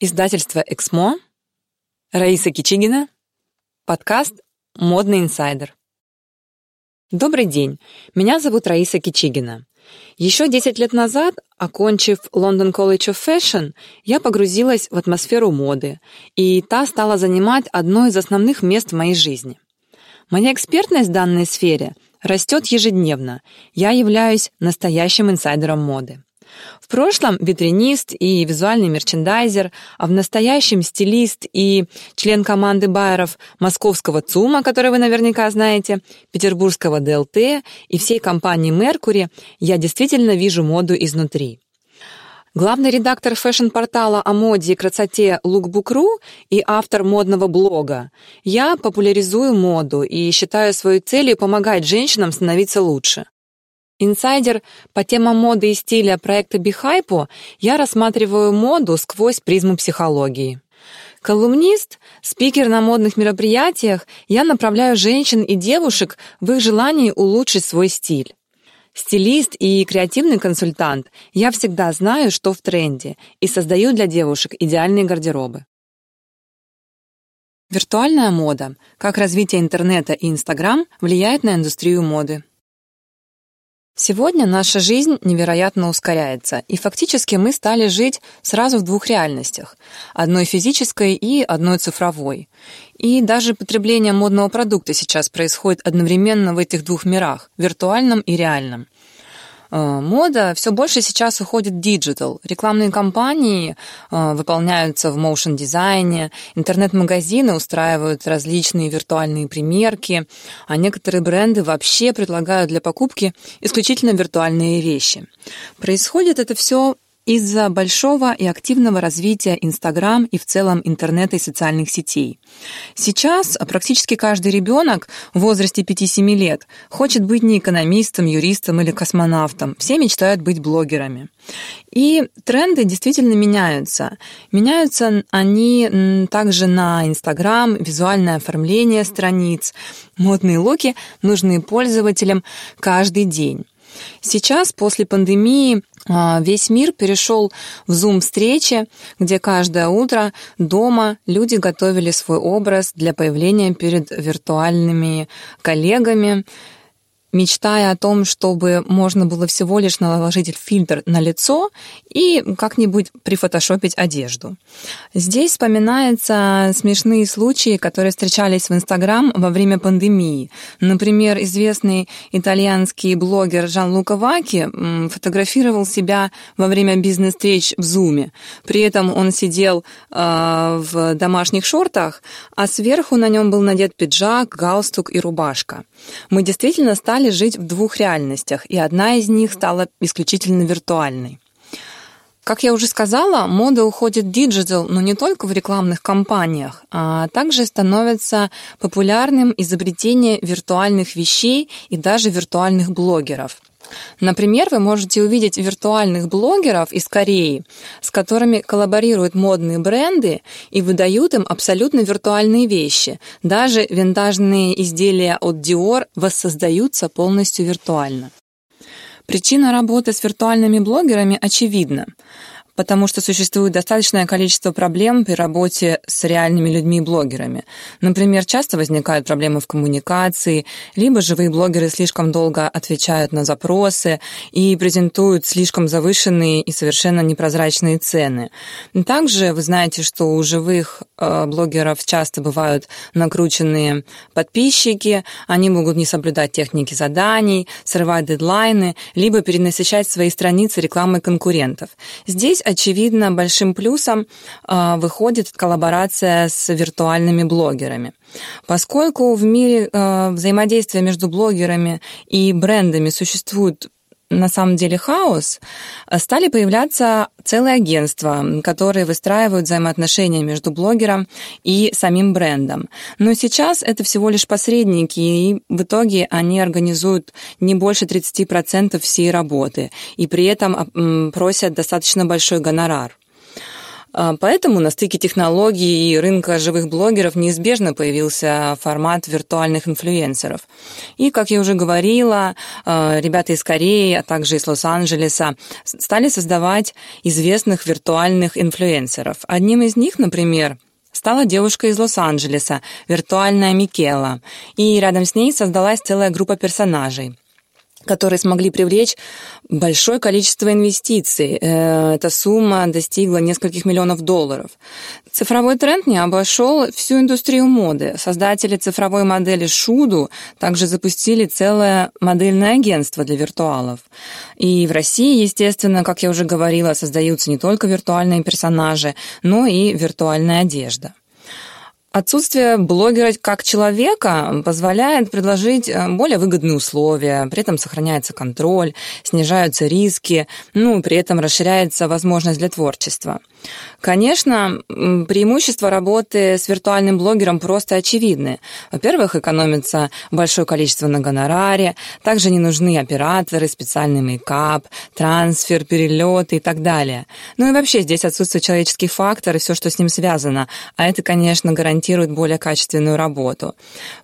Издательство «Эксмо», Раиса Кичигина, подкаст «Модный инсайдер». Добрый день, меня зовут Раиса Кичигина. Еще 10 лет назад, окончив London College of Fashion, я погрузилась в атмосферу моды, и та стала занимать одно из основных мест в моей жизни. Моя экспертность в данной сфере растет ежедневно, я являюсь настоящим инсайдером моды. В прошлом витринист и визуальный мерчендайзер, а в настоящем стилист и член команды байеров московского ЦУМа, который вы наверняка знаете, петербургского ДЛТ и всей компании «Меркури» я действительно вижу моду изнутри. Главный редактор фэшн-портала о моде и красоте Lookbook.ru и автор модного блога. Я популяризую моду и считаю своей целью помогать женщинам становиться лучше. Инсайдер по темам моды и стиля проекта Бихайпо я рассматриваю моду сквозь призму психологии. Колумнист, спикер на модных мероприятиях, я направляю женщин и девушек в их желании улучшить свой стиль. Стилист и креативный консультант, я всегда знаю, что в тренде, и создаю для девушек идеальные гардеробы. Виртуальная мода. Как развитие интернета и Инстаграм влияет на индустрию моды. Сегодня наша жизнь невероятно ускоряется, и фактически мы стали жить сразу в двух реальностях – одной физической и одной цифровой. И даже потребление модного продукта сейчас происходит одновременно в этих двух мирах – виртуальном и реальном – мода все больше сейчас уходит в digital. Рекламные кампании э, выполняются в motion-дизайне, интернет-магазины устраивают различные виртуальные примерки, а некоторые бренды вообще предлагают для покупки исключительно виртуальные вещи. Происходит это все из-за большого и активного развития Инстаграм и в целом интернета и социальных сетей. Сейчас практически каждый ребенок в возрасте 5-7 лет хочет быть не экономистом, юристом или космонавтом. Все мечтают быть блогерами. И тренды действительно меняются. Меняются они также на Инстаграм, визуальное оформление страниц, модные луки, нужные пользователям каждый день. Сейчас, после пандемии, весь мир перешел в Zoom-встречи, где каждое утро дома люди готовили свой образ для появления перед виртуальными коллегами, мечтая о том, чтобы можно было всего лишь наложить фильтр на лицо и как-нибудь прифотошопить одежду. Здесь вспоминаются смешные случаи, которые встречались в Инстаграм во время пандемии. Например, известный итальянский блогер Джанлука Вакки фотографировал себя во время бизнес-встреч в Зуме. При этом он сидел э, в домашних шортах, а сверху на нем был надет пиджак, галстук и рубашка. Мы действительно стали стали жить в двух реальностях, и одна из них стала исключительно виртуальной. Как я уже сказала, мода уходит в digital, но не только в рекламных кампаниях, а также становится популярным изобретение виртуальных вещей и даже виртуальных блогеров. Например, вы можете увидеть виртуальных блогеров из Кореи, с которыми коллаборируют модные бренды и выдают им абсолютно виртуальные вещи. Даже винтажные изделия от Dior воссоздаются полностью виртуально. Причина работы с виртуальными блогерами очевидна потому что существует достаточное количество проблем при работе с реальными людьми и блогерами. Например, часто возникают проблемы в коммуникации, либо живые блогеры слишком долго отвечают на запросы и презентуют слишком завышенные и совершенно непрозрачные цены. Также вы знаете, что у живых э, блогеров часто бывают накрученные подписчики, они могут не соблюдать техники заданий, срывать дедлайны, либо перенасыщать свои страницы рекламой конкурентов. Здесь очевидно, большим плюсом а, выходит коллаборация с виртуальными блогерами. Поскольку в мире а, взаимодействия между блогерами и брендами существует на самом деле хаос, стали появляться целые агентства, которые выстраивают взаимоотношения между блогером и самим брендом. Но сейчас это всего лишь посредники, и в итоге они организуют не больше 30% всей работы, и при этом просят достаточно большой гонорар. А, поэтому на стыке технологий и рынка живых блогеров неизбежно появился формат виртуальных инфлюенсеров. И, как я уже говорила, а, ребята из Кореи, а также из Лос-Анджелеса стали создавать известных виртуальных инфлюенсеров. Одним из них, например, стала девушка из Лос-Анджелеса, виртуальная Микела, и рядом с ней создалась целая группа персонажей которые смогли привлечь большое количество инвестиций. Э, эта сумма достигла нескольких миллионов долларов. Цифровой тренд не обошел всю индустрию моды. Создатели цифровой модели Шуду также запустили целое модельное агентство для виртуалов. И в России, естественно, как я уже говорила, создаются не только виртуальные персонажи, но и виртуальная одежда. Отсутствие блогера как человека позволяет предложить э, более выгодные условия, при этом сохраняется контроль, снижаются риски, ну, при этом расширяется возможность для творчества. Конечно, преимущества работы с виртуальным блогером просто очевидны. Во-первых, экономится большое количество на гонораре, также не нужны операторы, специальный мейкап, трансфер, перелеты и так далее. Ну и вообще здесь отсутствует человеческий фактор и все, что с ним связано, а это, конечно, гарантирует более качественную работу.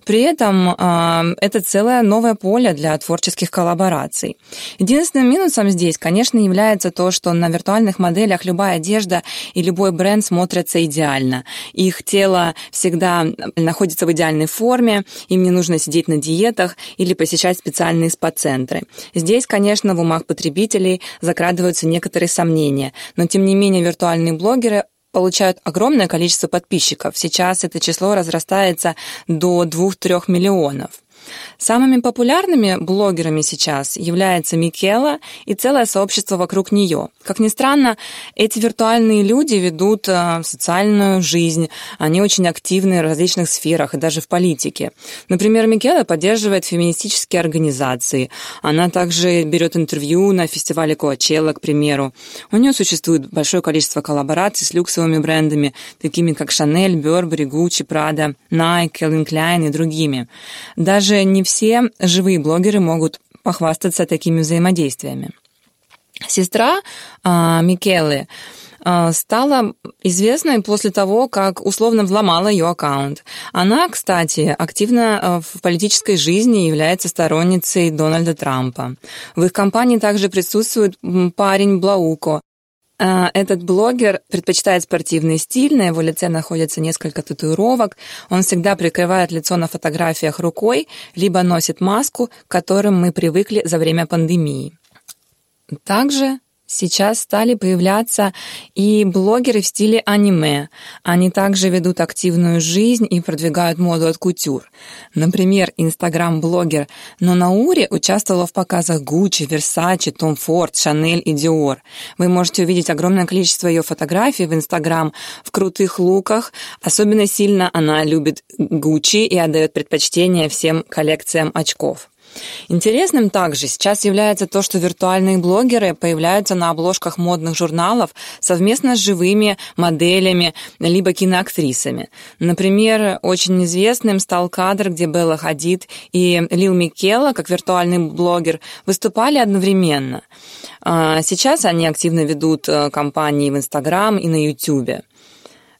При этом э, это целое новое поле для творческих коллабораций. Единственным минусом здесь, конечно, является то, что на виртуальных моделях любая одежда и любой бренд смотрятся идеально. Их тело всегда находится в идеальной форме, им не нужно сидеть на диетах или посещать специальные спа-центры. Здесь, конечно, в умах потребителей закрадываются некоторые сомнения, но тем не менее виртуальные блогеры получают огромное количество подписчиков. Сейчас это число разрастается до 2-3 миллионов. Самыми популярными блогерами сейчас является Микела и целое сообщество вокруг нее. Как ни странно, эти виртуальные люди ведут э, социальную жизнь, они очень активны в различных сферах и даже в политике. Например, Микела поддерживает феминистические организации. Она также берет интервью на фестивале Коачелла, к примеру. У нее существует большое количество коллабораций с люксовыми брендами, такими как Chanel, Burberry, Gucci, Prada, Nike, Calvin Klein и другими. Даже не все живые блогеры могут похвастаться такими взаимодействиями. Сестра э, Микелы э, стала известной после того, как условно взломала ее аккаунт. Она, кстати, активно э, в политической жизни является сторонницей Дональда Трампа. В их компании также присутствует парень Блауко, а, этот блогер предпочитает спортивный стиль, на его лице находится несколько татуировок, он всегда прикрывает лицо на фотографиях рукой, либо носит маску, к которым мы привыкли за время пандемии. Также Сейчас стали появляться и блогеры в стиле аниме. Они также ведут активную жизнь и продвигают моду от кутюр. Например, инстаграм-блогер Нонаури участвовала в показах Gucci, Versace, Tom Ford, Chanel и Dior. Вы можете увидеть огромное количество ее фотографий в инстаграм в крутых луках. Особенно сильно она любит Gucci и отдает предпочтение всем коллекциям очков. Интересным также сейчас является то, что виртуальные блогеры появляются на обложках модных журналов совместно с живыми моделями либо киноактрисами. Например, очень известным стал кадр, где Белла Хадид и Лил Микела, как виртуальный блогер, выступали одновременно. А, сейчас они активно ведут э, кампании в Инстаграм и на Ютубе.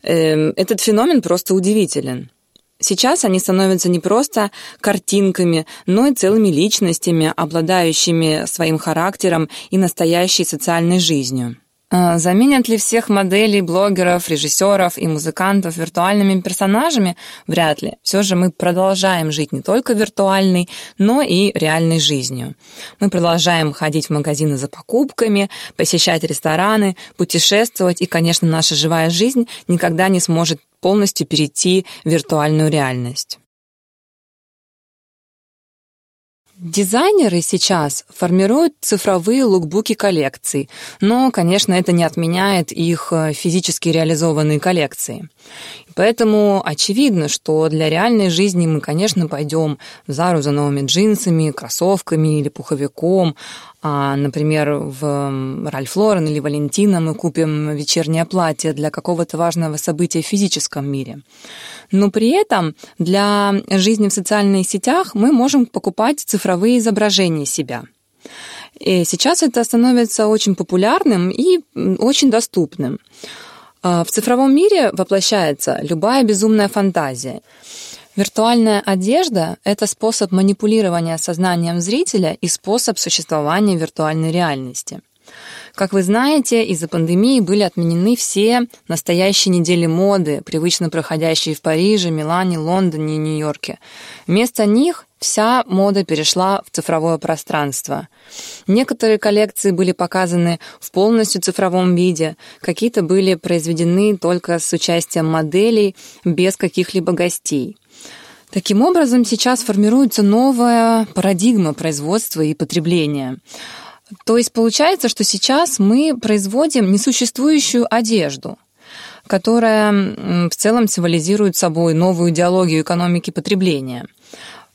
Эм, этот феномен просто удивителен. Сейчас они становятся не просто картинками, но и целыми личностями, обладающими своим характером и настоящей социальной жизнью. А, заменят ли всех моделей, блогеров, режиссеров и музыкантов виртуальными персонажами? Вряд ли. Все же мы продолжаем жить не только виртуальной, но и реальной жизнью. Мы продолжаем ходить в магазины за покупками, посещать рестораны, путешествовать, и, конечно, наша живая жизнь никогда не сможет полностью перейти в виртуальную реальность. Дизайнеры сейчас формируют цифровые лукбуки коллекций, но, конечно, это не отменяет их э, физически реализованные коллекции. Поэтому очевидно, что для реальной жизни мы, конечно, пойдем в Зару за новыми джинсами, кроссовками или пуховиком, а, например, в Ральф Лорен или Валентина мы купим вечернее платье для какого-то важного события в физическом мире. Но при этом для жизни в социальных сетях мы можем покупать цифровые изображения себя. И сейчас это становится очень популярным и очень доступным. А, в цифровом мире воплощается любая безумная фантазия. Виртуальная одежда – это способ манипулирования сознанием зрителя и способ существования виртуальной реальности. Как вы знаете, из-за пандемии были отменены все настоящие недели моды, привычно проходящие в Париже, Милане, Лондоне и Нью-Йорке. Вместо них вся мода перешла в цифровое пространство. Некоторые коллекции были показаны в полностью цифровом виде, какие-то были произведены только с участием моделей, без каких-либо гостей. Таким образом, сейчас формируется новая парадигма производства и потребления. То есть получается, что сейчас мы производим несуществующую одежду, которая в целом символизирует собой новую идеологию экономики потребления.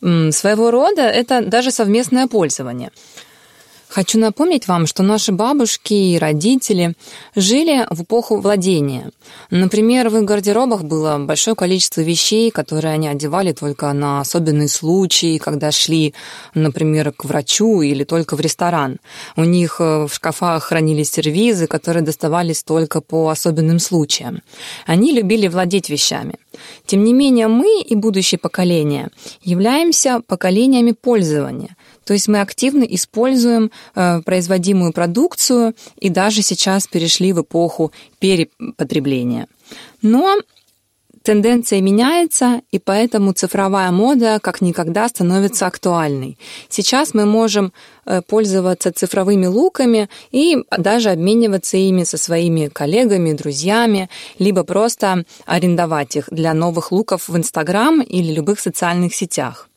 Своего рода это даже совместное пользование – Хочу напомнить вам, что наши бабушки и родители жили в эпоху владения. Например, в их гардеробах было большое количество вещей, которые они одевали только на особенные случаи, когда шли, например, к врачу или только в ресторан. У них э, в шкафах хранились сервизы, которые доставались только по особенным случаям. Они любили владеть вещами. Тем не менее, мы и будущее поколение являемся поколениями пользования. То есть мы активно используем э, производимую продукцию и даже сейчас перешли в эпоху перепотребления. Но тенденция меняется, и поэтому цифровая мода как никогда становится актуальной. Сейчас мы можем э, пользоваться цифровыми луками и даже обмениваться ими со своими коллегами, друзьями, либо просто арендовать их для новых луков в Инстаграм или любых социальных сетях.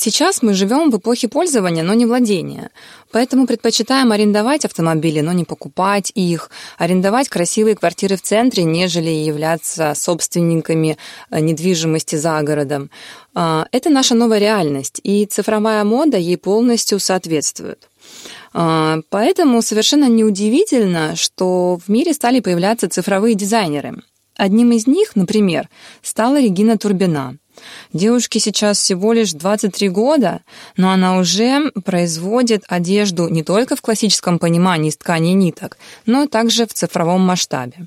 Сейчас мы живем в эпохе пользования, но не владения. Поэтому предпочитаем арендовать автомобили, но не покупать их, арендовать красивые квартиры в центре, нежели являться собственниками э, недвижимости за городом. А, это наша новая реальность, и цифровая мода ей полностью соответствует. А, поэтому совершенно неудивительно, что в мире стали появляться цифровые дизайнеры. Одним из них, например, стала Регина Турбина – Девушке сейчас всего лишь 23 года, но она уже производит одежду не только в классическом понимании из ткани и ниток, но также в цифровом масштабе.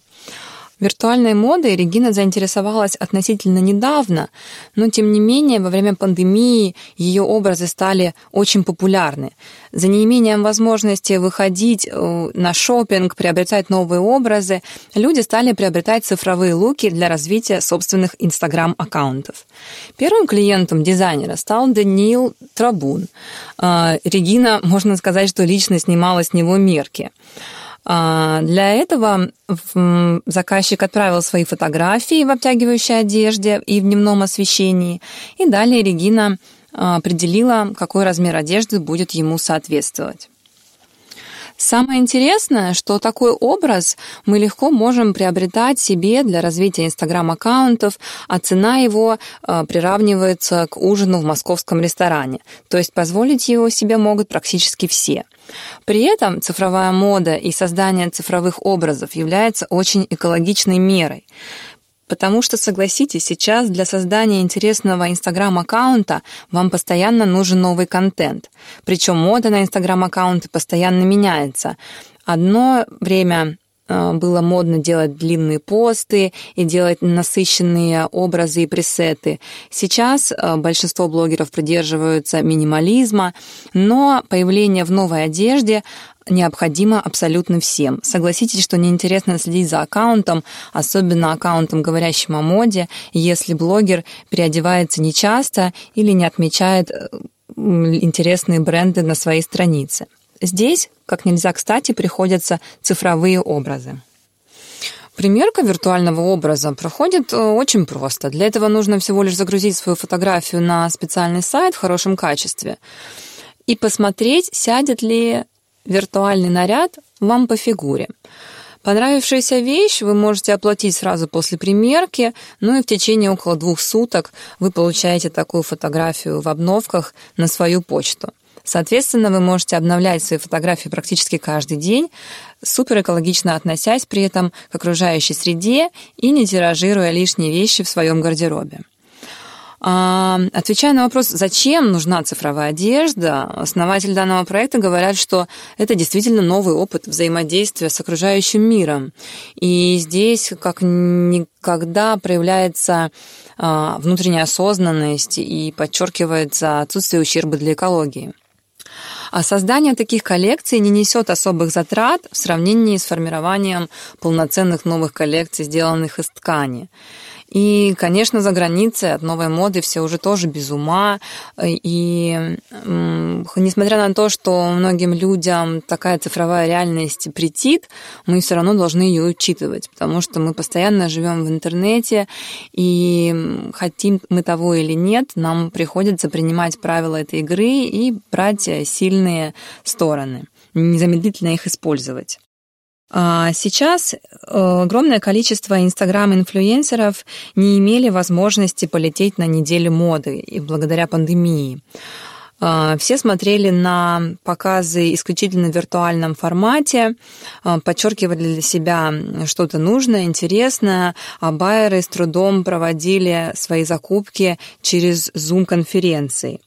Виртуальной модой Регина заинтересовалась относительно недавно, но тем не менее во время пандемии ее образы стали очень популярны. За неимением возможности выходить э, на шопинг, приобретать новые образы, люди стали приобретать цифровые луки для развития собственных инстаграм-аккаунтов. Первым клиентом дизайнера стал Даниил Трабун. Э, Регина, можно сказать, что лично снимала с него мерки. А, для этого заказчик отправил свои фотографии в обтягивающей одежде и в дневном освещении, и далее Регина а, определила, какой размер одежды будет ему соответствовать. Самое интересное, что такой образ мы легко можем приобретать себе для развития инстаграм-аккаунтов, а цена его э, приравнивается к ужину в московском ресторане. То есть позволить его себе могут практически все. При этом цифровая мода и создание цифровых образов является очень экологичной мерой. Потому что, согласитесь, сейчас для создания интересного Инстаграм-аккаунта вам постоянно нужен новый контент. Причем мода на Инстаграм-аккаунты постоянно меняется. Одно время было модно делать длинные посты и делать насыщенные образы и пресеты. Сейчас э, большинство блогеров придерживаются минимализма, но появление в новой одежде необходимо абсолютно всем. Согласитесь, что неинтересно следить за аккаунтом, особенно аккаунтом, говорящим о моде, если блогер переодевается нечасто или не отмечает э, интересные бренды на своей странице. Здесь, как нельзя кстати, приходятся цифровые образы. Примерка виртуального образа проходит э, очень просто. Для этого нужно всего лишь загрузить свою фотографию на специальный сайт в хорошем качестве и посмотреть, сядет ли виртуальный наряд вам по фигуре. Понравившуюся вещь вы можете оплатить сразу после примерки, ну и в течение около двух суток вы получаете такую фотографию в обновках на свою почту. Соответственно, вы можете обновлять свои фотографии практически каждый день, супер экологично относясь при этом к окружающей среде и не тиражируя лишние вещи в своем гардеробе. А, отвечая на вопрос, зачем нужна цифровая одежда, основатель данного проекта говорят, что это действительно новый опыт взаимодействия с окружающим миром. И здесь как никогда проявляется а, внутренняя осознанность и подчеркивается отсутствие ущерба для экологии. А создание таких коллекций не несет особых затрат в сравнении с формированием полноценных новых коллекций, сделанных из ткани. И, конечно, за границей от новой моды все уже тоже без ума. И несмотря на то, что многим людям такая цифровая реальность претит, мы все равно должны ее учитывать, потому что мы постоянно живем в интернете, и хотим мы того или нет, нам приходится принимать правила этой игры и брать сильные стороны, незамедлительно их использовать. А сейчас э, огромное количество инстаграм-инфлюенсеров не имели возможности полететь на неделю моды и благодаря пандемии. А, все смотрели на показы исключительно в виртуальном формате, а, подчеркивали для себя что-то нужное, интересное, а байеры с трудом проводили свои закупки через Zoom-конференции.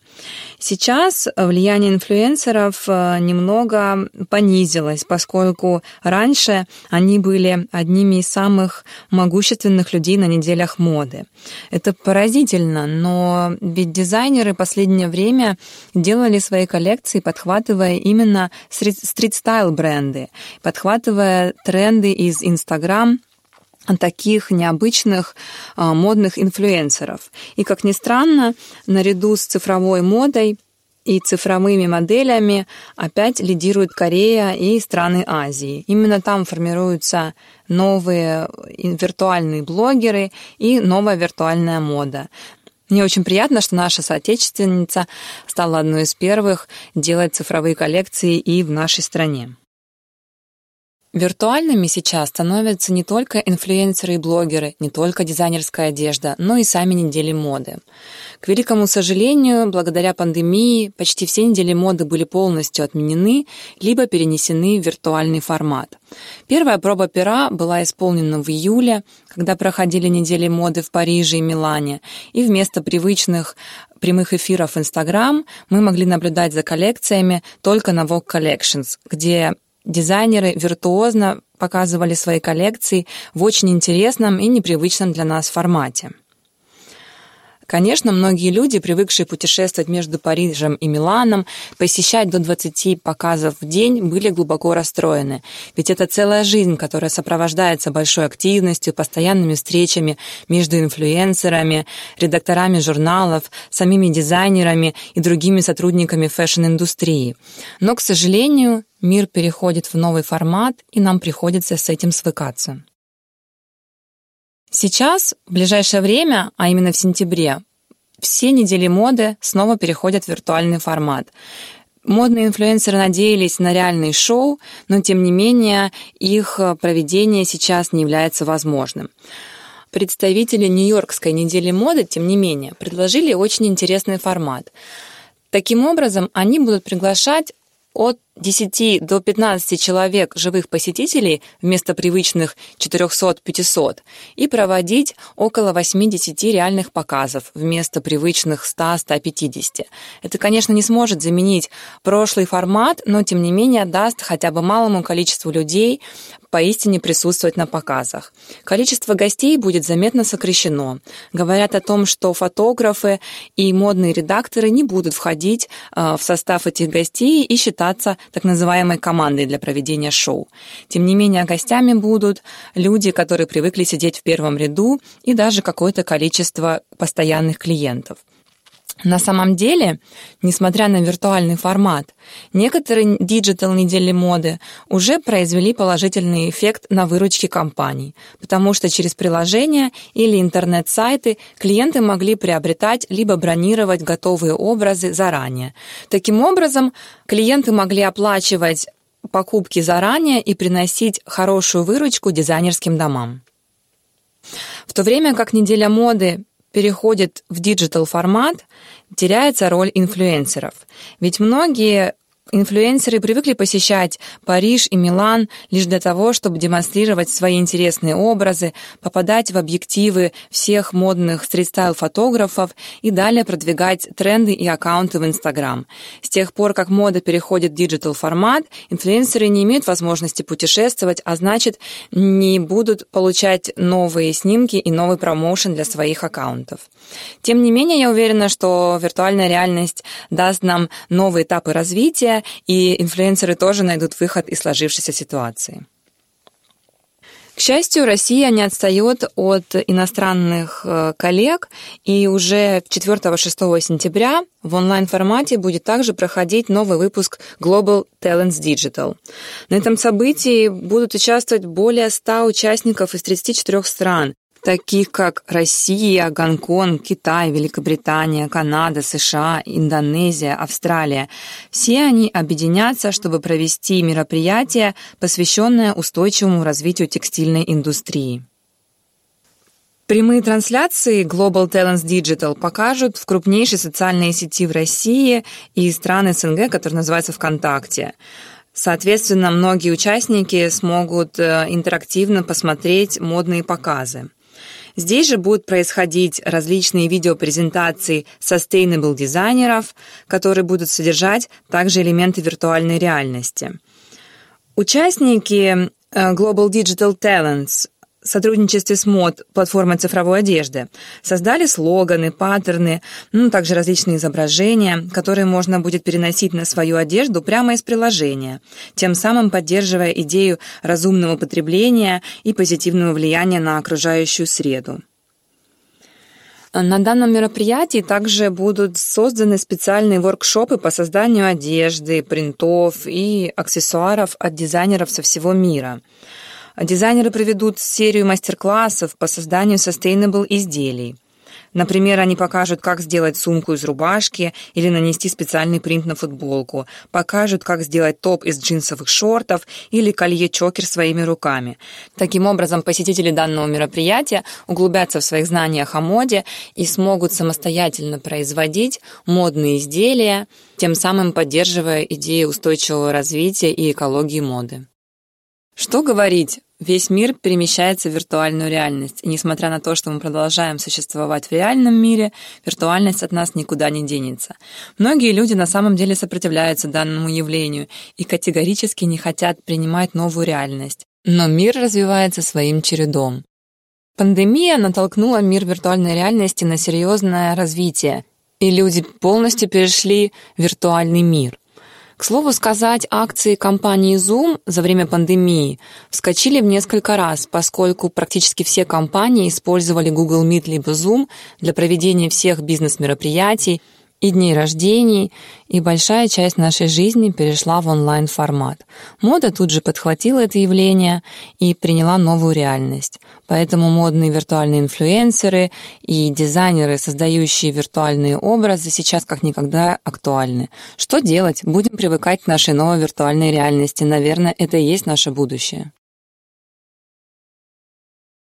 Сейчас влияние инфлюенсеров э, немного понизилось, поскольку раньше они были одними из самых могущественных людей на неделях моды. Это поразительно, но ведь дизайнеры последнее время делали свои коллекции, подхватывая именно стрит-стайл бренды, подхватывая тренды из Instagram, таких необычных а, модных инфлюенсеров. И, как ни странно, наряду с цифровой модой и цифровыми моделями опять лидирует Корея и страны Азии. Именно там формируются новые виртуальные блогеры и новая виртуальная мода. Мне очень приятно, что наша соотечественница стала одной из первых делать цифровые коллекции и в нашей стране. Виртуальными сейчас становятся не только инфлюенсеры и блогеры, не только дизайнерская одежда, но и сами недели моды. К великому сожалению, благодаря пандемии почти все недели моды были полностью отменены, либо перенесены в виртуальный формат. Первая проба пера была исполнена в июле, когда проходили недели моды в Париже и Милане, и вместо привычных прямых эфиров в Instagram мы могли наблюдать за коллекциями только на Vogue Collections, где Дизайнеры виртуозно показывали свои коллекции в очень интересном и непривычном для нас формате. Конечно, многие люди, привыкшие путешествовать между Парижем и Миланом, посещать до 20 показов в день, были глубоко расстроены. Ведь это целая жизнь, которая сопровождается большой активностью, постоянными встречами между инфлюенсерами, редакторами журналов, самими дизайнерами и другими сотрудниками fashion-индустрии. Но, к сожалению, мир переходит в новый формат, и нам приходится с этим свыкаться. Сейчас, в ближайшее время, а именно в сентябре, все недели моды снова переходят в виртуальный формат. Модные инфлюенсеры надеялись на реальные шоу, но тем не менее их проведение сейчас не является возможным. Представители Нью-Йоркской недели моды, тем не менее, предложили очень интересный формат. Таким образом, они будут приглашать от 10 до 15 человек живых посетителей вместо привычных 400-500 и проводить около 80 реальных показов вместо привычных 100-150. Это, конечно, не сможет заменить прошлый формат, но тем не менее даст хотя бы малому количеству людей поистине присутствовать на показах. Количество гостей будет заметно сокращено. Говорят о том, что фотографы и модные редакторы не будут входить э, в состав этих гостей и считаться так называемой командой для проведения шоу. Тем не менее, гостями будут люди, которые привыкли сидеть в первом ряду и даже какое-то количество постоянных клиентов. На самом деле, несмотря на виртуальный формат, некоторые digital недели моды уже произвели положительный эффект на выручки компаний, потому что через приложения или интернет-сайты клиенты могли приобретать либо бронировать готовые образы заранее. Таким образом, клиенты могли оплачивать покупки заранее и приносить хорошую выручку дизайнерским домам. В то время как неделя моды переходит в digital формат, теряется роль инфлюенсеров. Ведь многие инфлюенсеры привыкли посещать Париж и Милан лишь для того, чтобы демонстрировать свои интересные образы, попадать в объективы всех модных street-style-фотографов и далее продвигать тренды и аккаунты в Инстаграм. С тех пор, как мода переходит в digital-формат, инфлюенсеры не имеют возможности путешествовать, а значит, не будут получать новые снимки и новый промоушен для своих аккаунтов. Тем не менее, я уверена, что виртуальная реальность даст нам новые этапы развития, и инфлюенсеры тоже найдут выход из сложившейся ситуации. К счастью, Россия не отстает от иностранных э, коллег, и уже 4-6 сентября в онлайн-формате будет также проходить новый выпуск Global Talents Digital. На этом событии будут участвовать более 100 участников из 34 стран, таких как Россия, Гонконг, Китай, Великобритания, Канада, США, Индонезия, Австралия. Все они объединятся, чтобы провести мероприятие, посвященное устойчивому развитию текстильной индустрии. Прямые трансляции Global Talents Digital покажут в крупнейшей социальной сети в России и страны СНГ, которая называется ВКонтакте. Соответственно, многие участники смогут э, интерактивно посмотреть модные показы. Здесь же будут происходить различные видеопрезентации sustainable дизайнеров, которые будут содержать также элементы виртуальной реальности. Участники э, Global Digital Talents сотрудничестве с МОД, платформой цифровой одежды, создали слоганы, паттерны, ну, также различные изображения, которые можно будет переносить на свою одежду прямо из приложения, тем самым поддерживая идею разумного потребления и позитивного влияния на окружающую среду. На данном мероприятии также будут созданы специальные воркшопы по созданию одежды, принтов и аксессуаров от дизайнеров со всего мира – Дизайнеры проведут серию мастер-классов по созданию sustainable изделий. Например, они покажут, как сделать сумку из рубашки или нанести специальный принт на футболку, покажут, как сделать топ из джинсовых шортов или колье-чокер своими руками. Таким образом, посетители данного мероприятия углубятся в своих знаниях о моде и смогут самостоятельно производить модные изделия, тем самым поддерживая идеи устойчивого развития и экологии моды. Что говорить? Весь мир перемещается в виртуальную реальность, и несмотря на то, что мы продолжаем существовать в реальном мире, виртуальность от нас никуда не денется. Многие люди на самом деле сопротивляются данному явлению и категорически не хотят принимать новую реальность. Но мир развивается своим чередом. Пандемия натолкнула мир виртуальной реальности на серьезное развитие, и люди полностью перешли в виртуальный мир. К слову сказать, акции компании Zoom за время пандемии вскочили в несколько раз, поскольку практически все компании использовали Google Meet либо Zoom для проведения всех бизнес-мероприятий, и дней рождений, и большая часть нашей жизни перешла в онлайн-формат. Мода тут же подхватила это явление и приняла новую реальность. Поэтому модные виртуальные инфлюенсеры и дизайнеры, создающие виртуальные образы, сейчас как никогда актуальны. Что делать? Будем привыкать к нашей новой виртуальной реальности. Наверное, это и есть наше будущее.